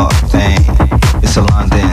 thing. It's a London.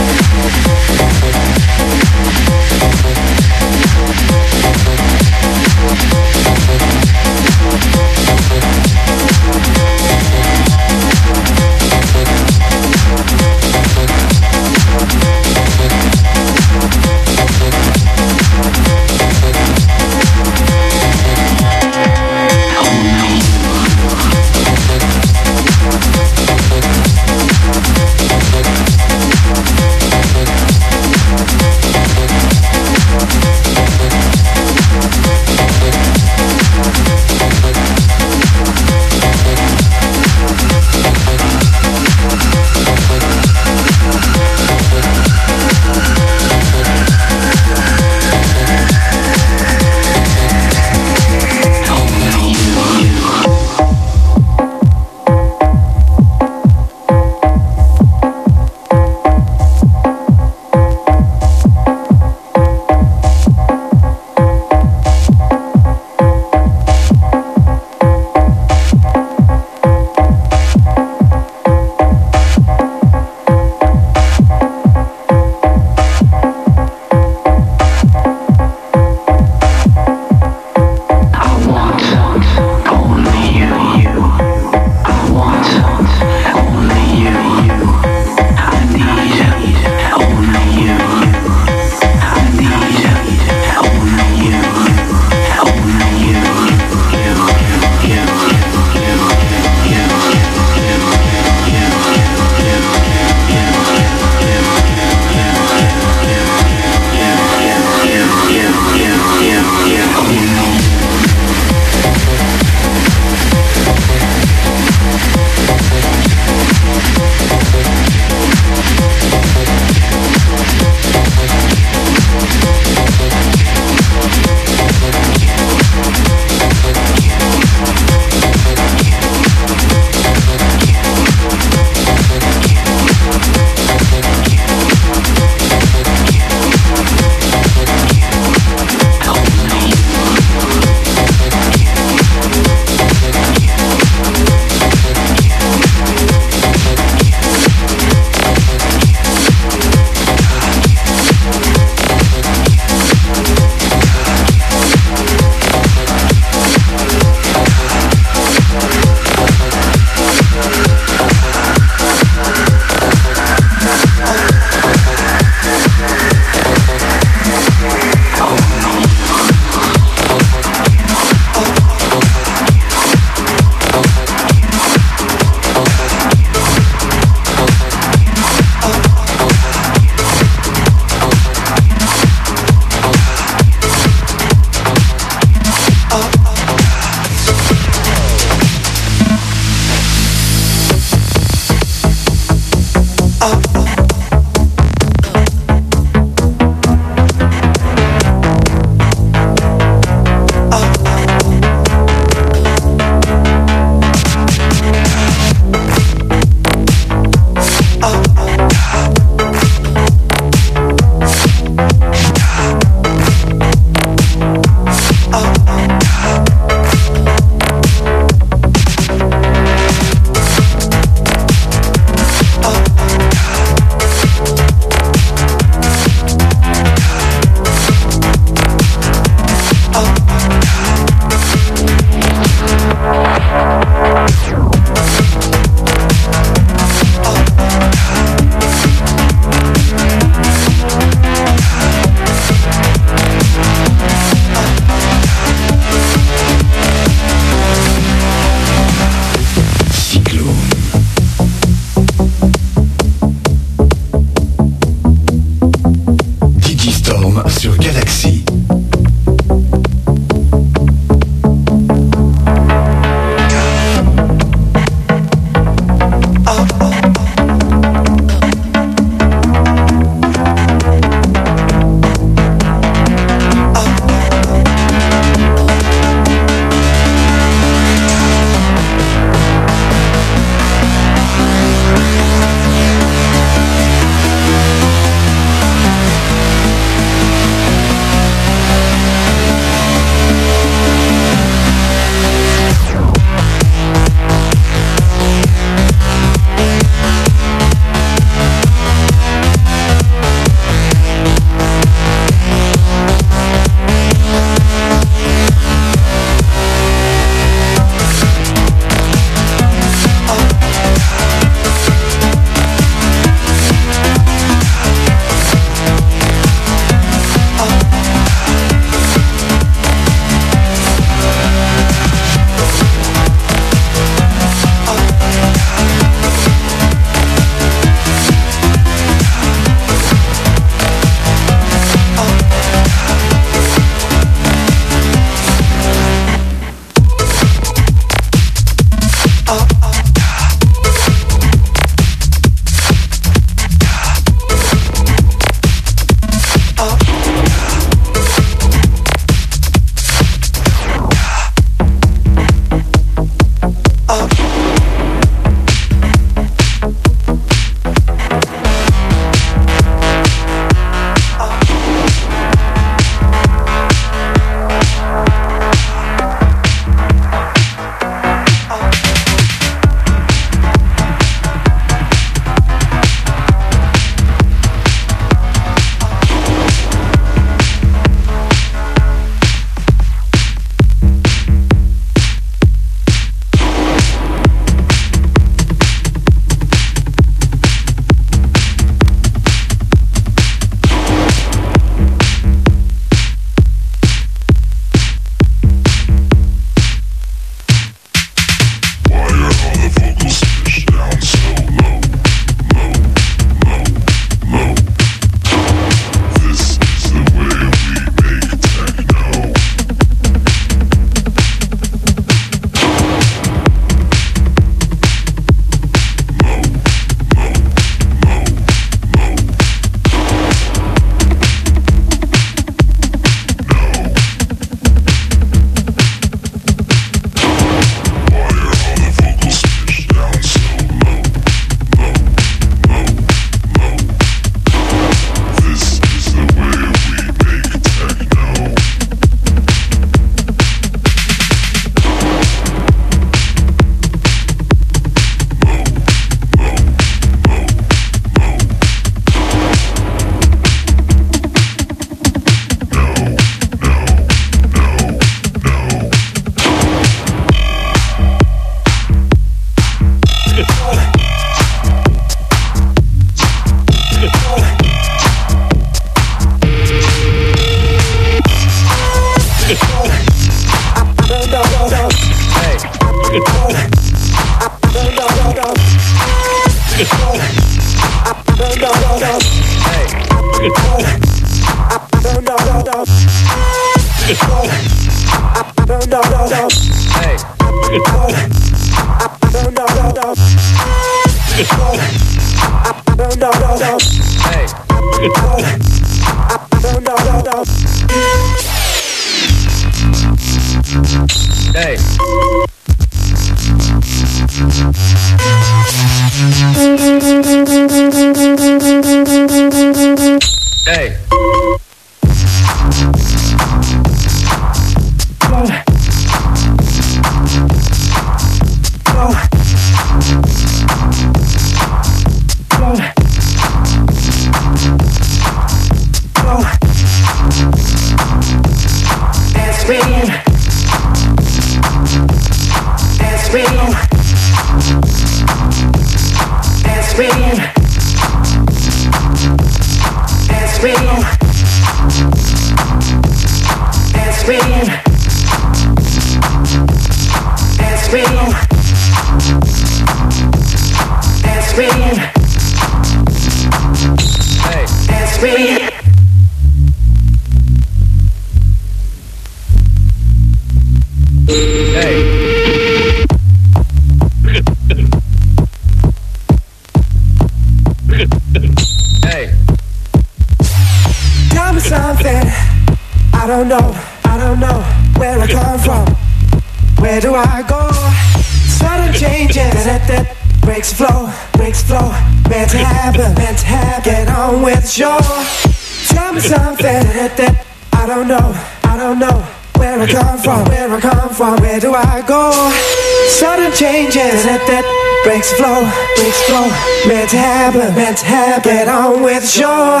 Flow, breaks flow. Meant to happen, meant to happen. Get on with the show.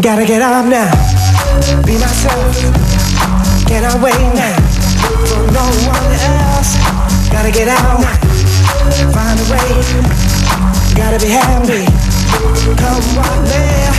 Gotta get up now. Be myself. Cannot wait now for no one else. Gotta get out now. Find a way. Gotta be happy. Come on, man.